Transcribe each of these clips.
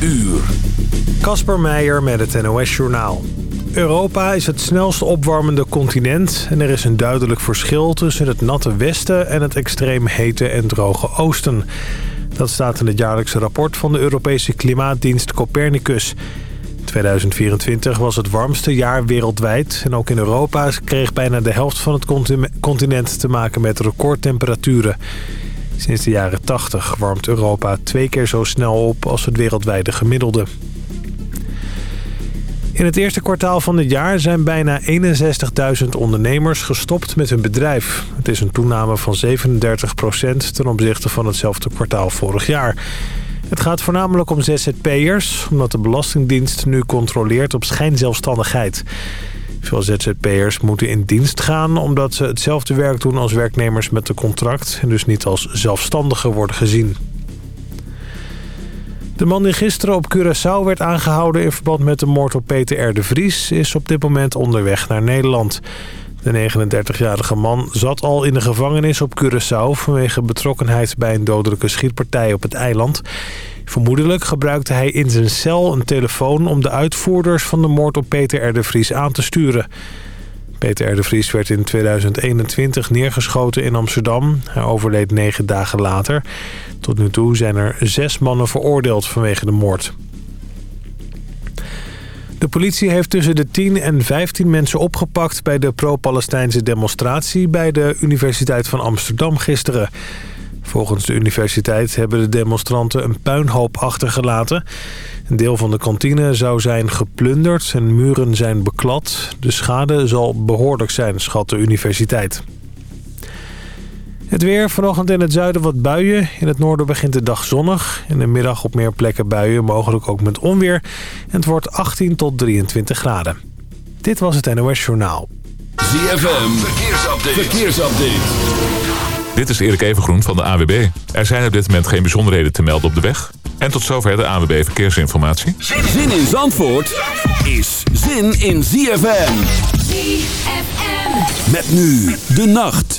uur. Kasper Meijer met het NOS-journaal. Europa is het snelst opwarmende continent... en er is een duidelijk verschil tussen het natte westen... en het extreem hete en droge oosten. Dat staat in het jaarlijkse rapport van de Europese klimaatdienst Copernicus. 2024 was het warmste jaar wereldwijd... en ook in Europa kreeg bijna de helft van het continent te maken met recordtemperaturen... Sinds de jaren 80 warmt Europa twee keer zo snel op als het wereldwijde gemiddelde. In het eerste kwartaal van het jaar zijn bijna 61.000 ondernemers gestopt met hun bedrijf. Het is een toename van 37% ten opzichte van hetzelfde kwartaal vorig jaar. Het gaat voornamelijk om ZZP'ers, omdat de Belastingdienst nu controleert op schijnzelfstandigheid. Veel ZZP'ers moeten in dienst gaan omdat ze hetzelfde werk doen als werknemers met een contract... en dus niet als zelfstandigen worden gezien. De man die gisteren op Curaçao werd aangehouden in verband met de moord op Peter R. de Vries... is op dit moment onderweg naar Nederland. De 39-jarige man zat al in de gevangenis op Curaçao... vanwege betrokkenheid bij een dodelijke schietpartij op het eiland. Vermoedelijk gebruikte hij in zijn cel een telefoon... om de uitvoerders van de moord op Peter R. de Vries aan te sturen. Peter R. de Vries werd in 2021 neergeschoten in Amsterdam. Hij overleed negen dagen later. Tot nu toe zijn er zes mannen veroordeeld vanwege de moord. De politie heeft tussen de 10 en 15 mensen opgepakt... bij de pro-Palestijnse demonstratie bij de Universiteit van Amsterdam gisteren. Volgens de universiteit hebben de demonstranten een puinhoop achtergelaten. Een deel van de kantine zou zijn geplunderd en muren zijn beklad. De schade zal behoorlijk zijn, schat de universiteit. Het weer, vanochtend in het zuiden wat buien. In het noorden begint de dag zonnig. In de middag op meer plekken buien, mogelijk ook met onweer. En het wordt 18 tot 23 graden. Dit was het NOS Journaal. ZFM, verkeersupdate. verkeersupdate. Dit is Erik Evengroen van de AWB. Er zijn op dit moment geen bijzonderheden te melden op de weg. En tot zover de AWB Verkeersinformatie. Zin in Zandvoort is zin in ZFM. ZFM. Met nu de nacht.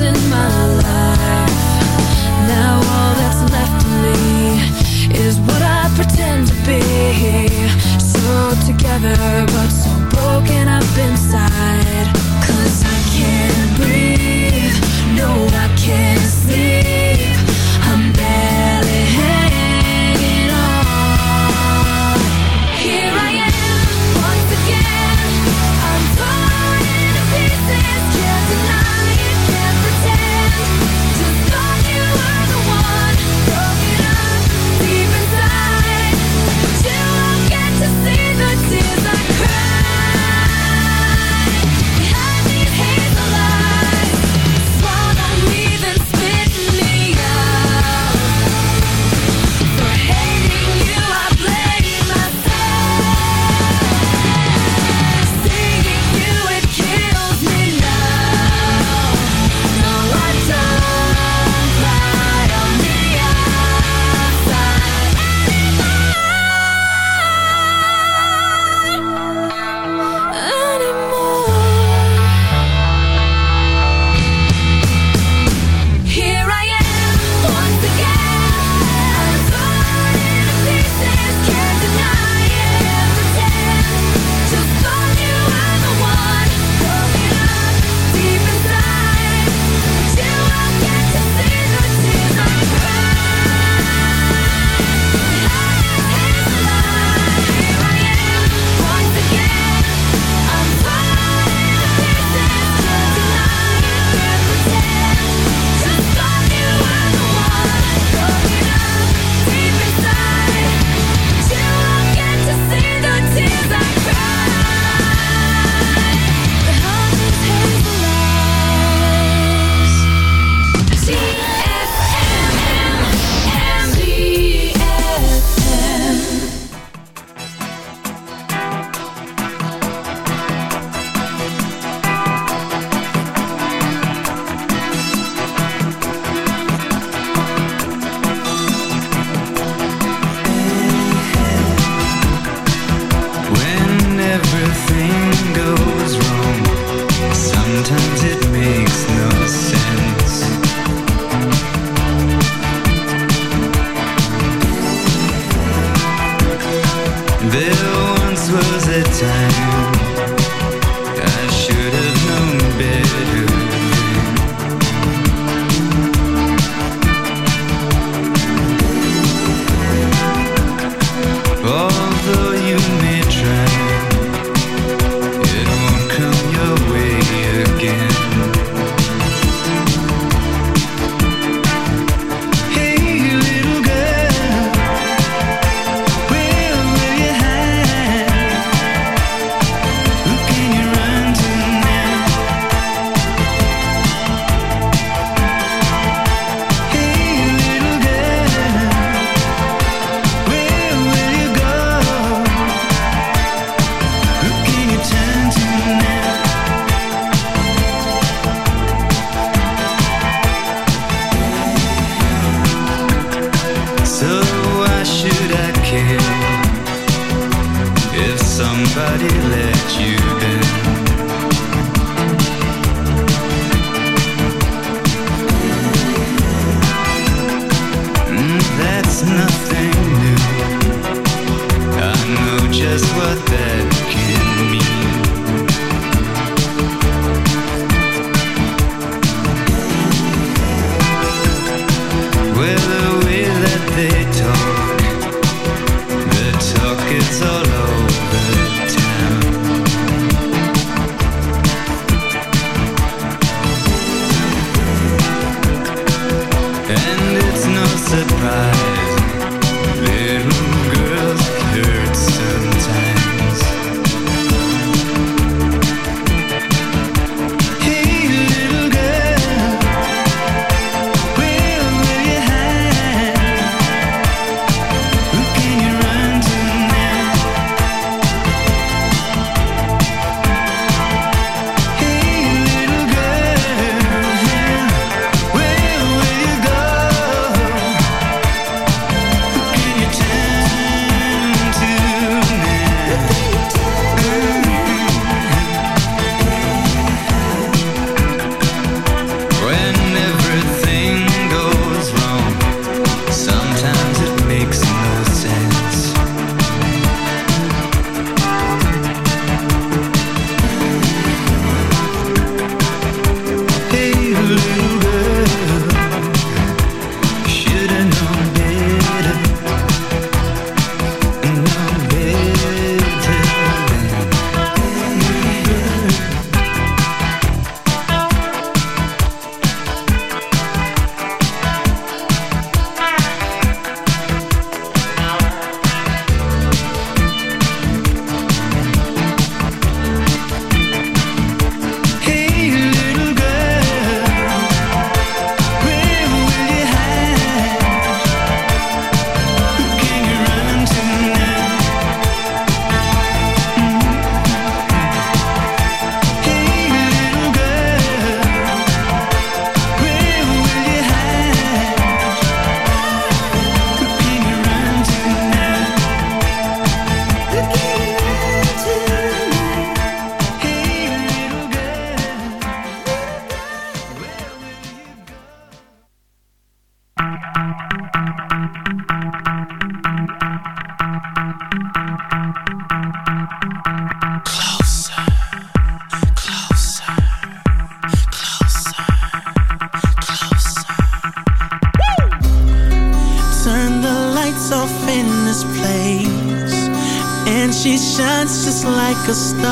in my life. hasta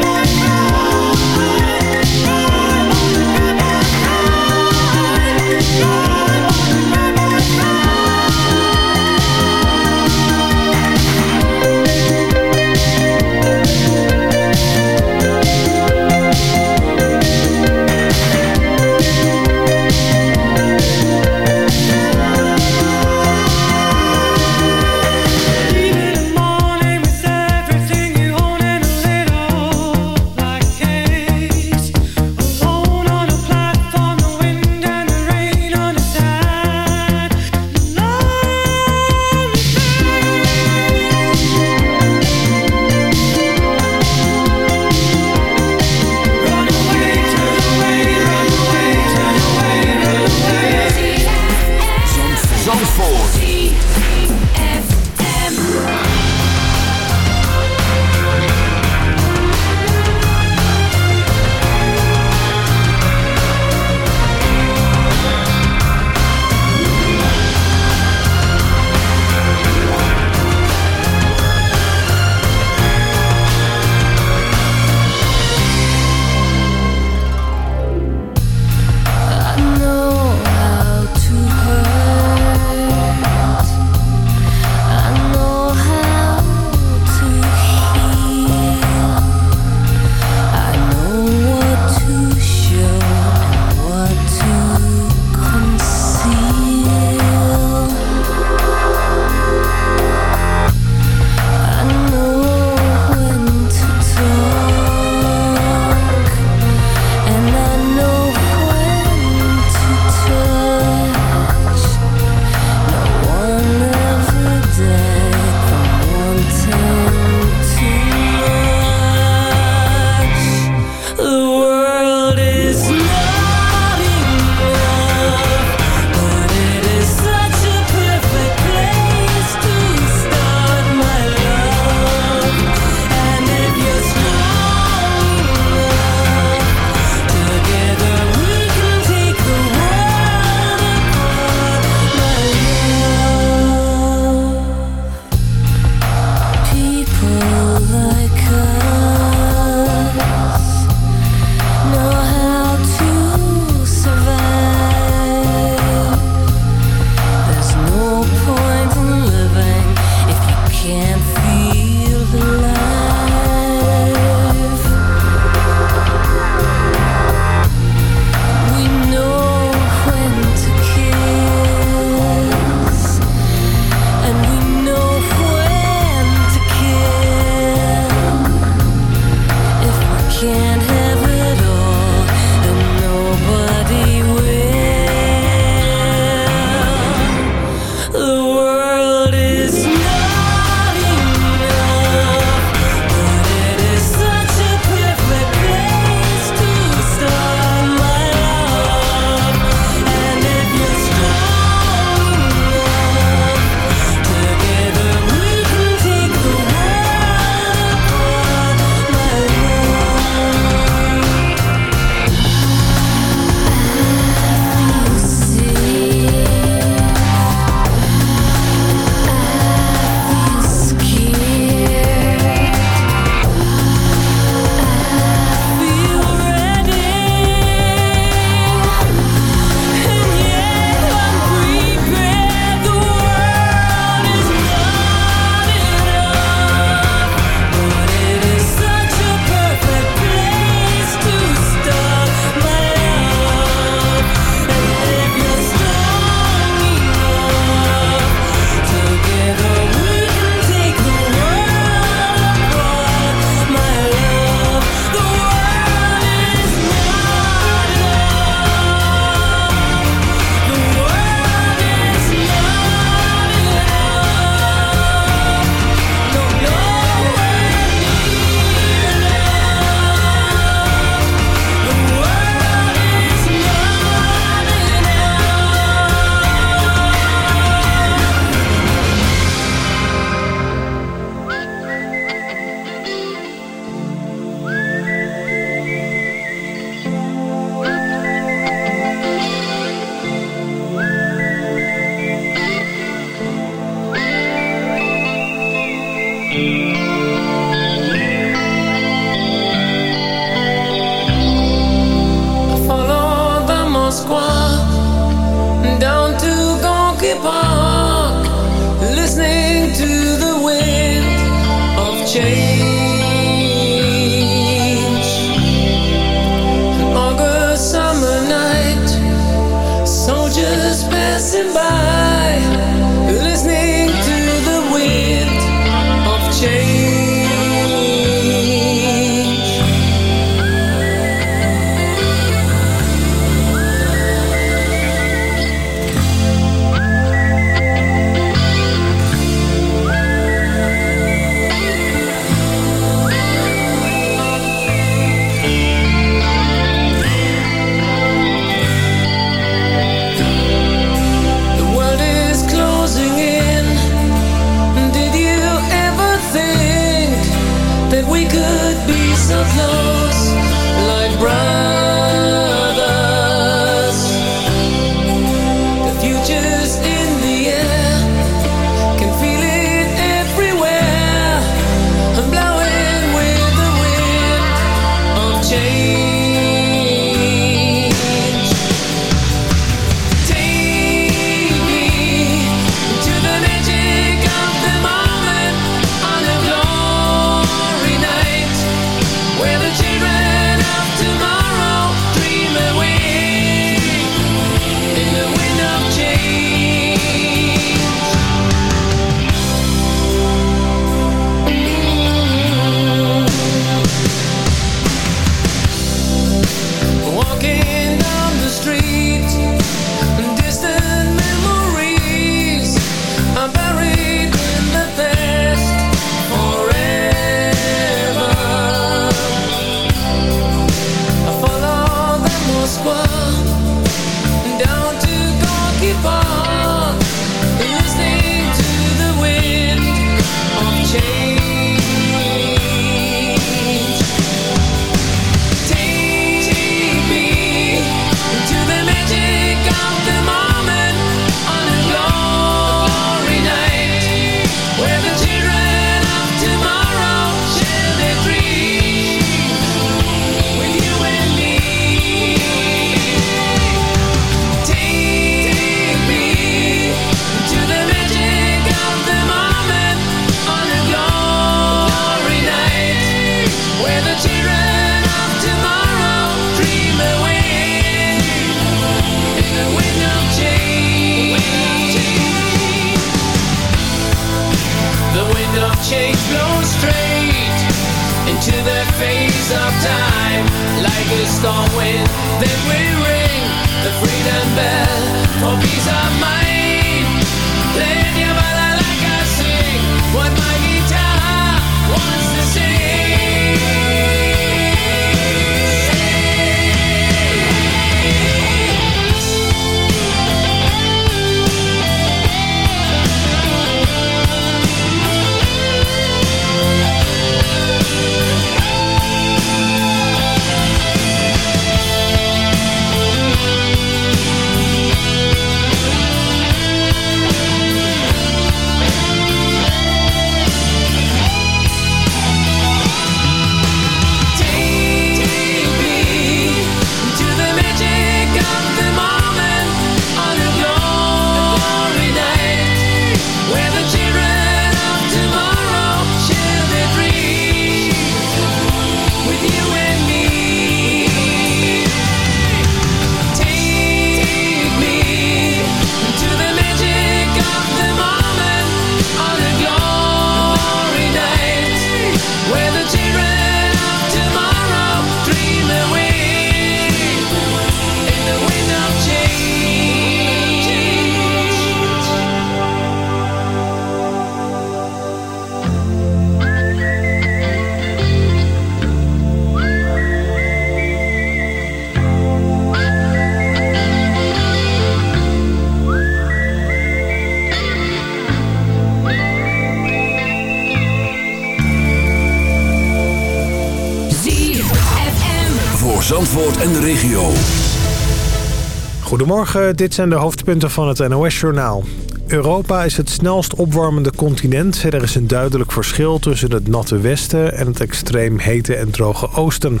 Goedemorgen, dit zijn de hoofdpunten van het NOS-journaal. Europa is het snelst opwarmende continent. Er is een duidelijk verschil tussen het natte westen en het extreem hete en droge oosten.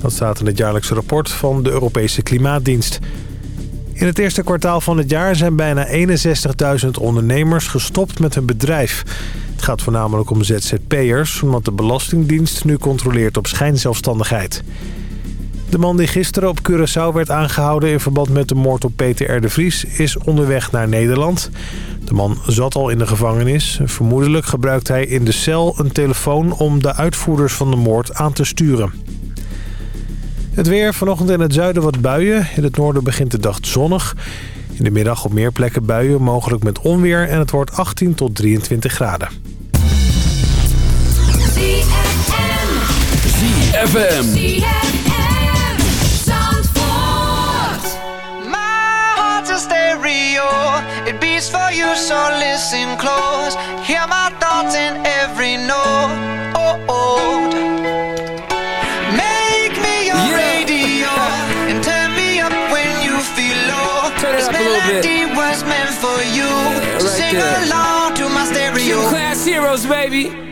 Dat staat in het jaarlijkse rapport van de Europese Klimaatdienst. In het eerste kwartaal van het jaar zijn bijna 61.000 ondernemers gestopt met hun bedrijf. Het gaat voornamelijk om ZZP'ers, omdat de Belastingdienst nu controleert op schijnzelfstandigheid. De man die gisteren op Curaçao werd aangehouden in verband met de moord op Peter R. de Vries is onderweg naar Nederland. De man zat al in de gevangenis. Vermoedelijk gebruikt hij in de cel een telefoon om de uitvoerders van de moord aan te sturen. Het weer vanochtend in het zuiden wat buien. In het noorden begint de dag zonnig. In de middag op meer plekken buien, mogelijk met onweer. En het wordt 18 tot 23 graden. ZFM. It for you, so listen close. Hear my thoughts in every note. Oh, oh. Make me your yeah. radio and turn me up when you feel low. Turn it this up a little bit. melody was meant for you. Yeah, so sing there. along to my stereo. Two class heroes, baby.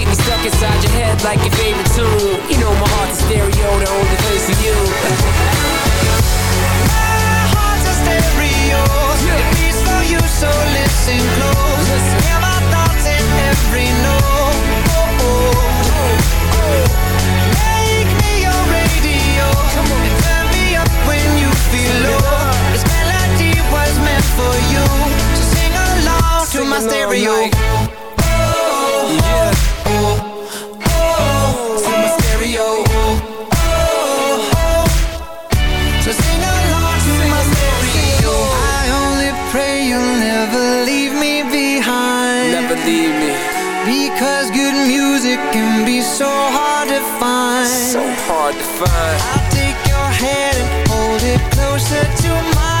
Keep me stuck inside your head like your favorite tune. You know my heart's a stereo, the only place for you. My heart's a stereo. It beats for you, so listen close. Hear my thoughts in every note. Oh, oh. Make me your radio. And turn me up when you feel low. This melody was meant for you. So sing along to my along stereo. like- so hard to find. So hard to find. I'll take your hand and hold it closer to mine.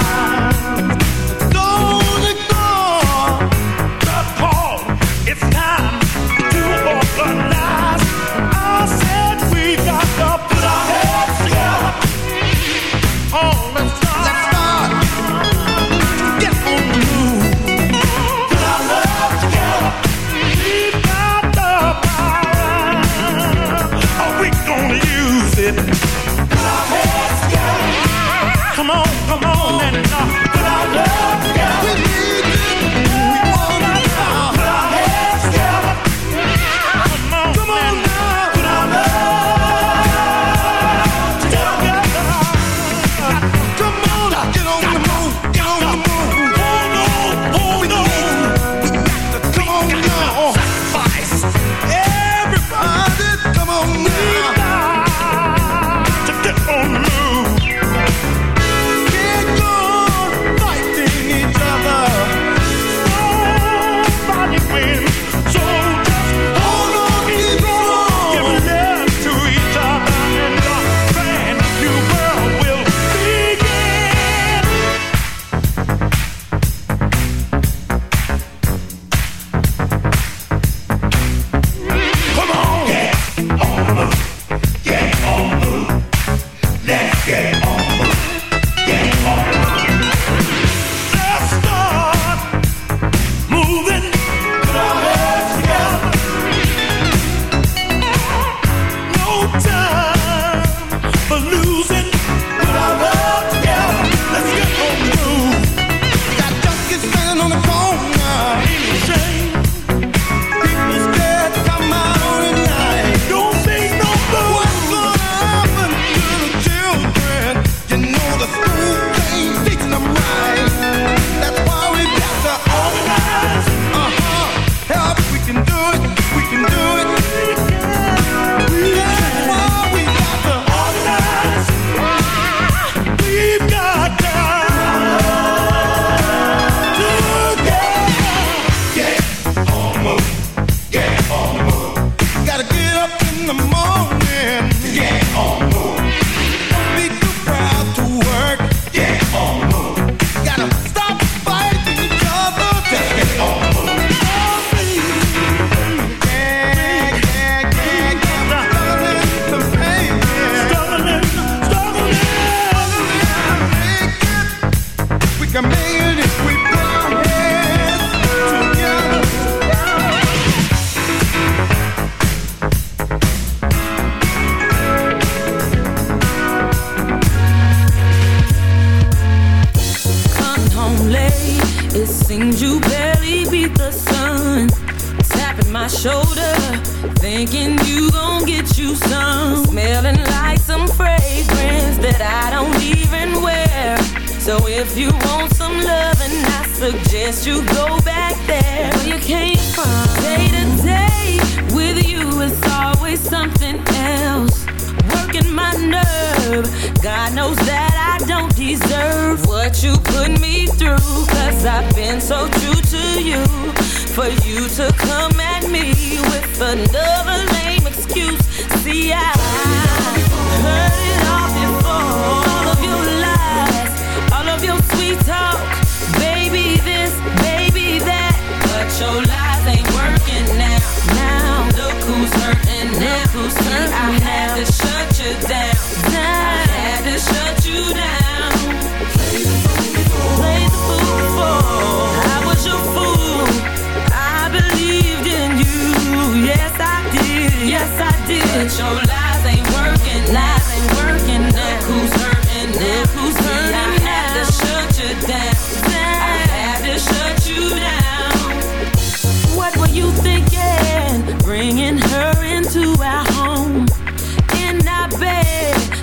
God knows that I don't deserve what you put me through. Cause I've been so true to you. For you to come at me with another lame excuse. See, I heard it all before. All of your lies, all of your sweet talk. Baby, this, baby, that. But your lies ain't working now Look who's hurting now. Who's hurting I had to shut you down. I had to shut you down. Play the fool, Play the fool. I was your fool. I believed in you. Yes, I did. Yes, I did. But your lies ain't working. Lies ain't working.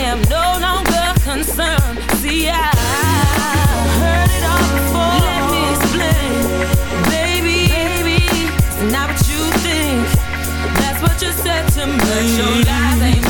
am no longer concerned. See, I heard it all before. Let me explain, baby. not what you think. That's what you said to me. But your lies ain't.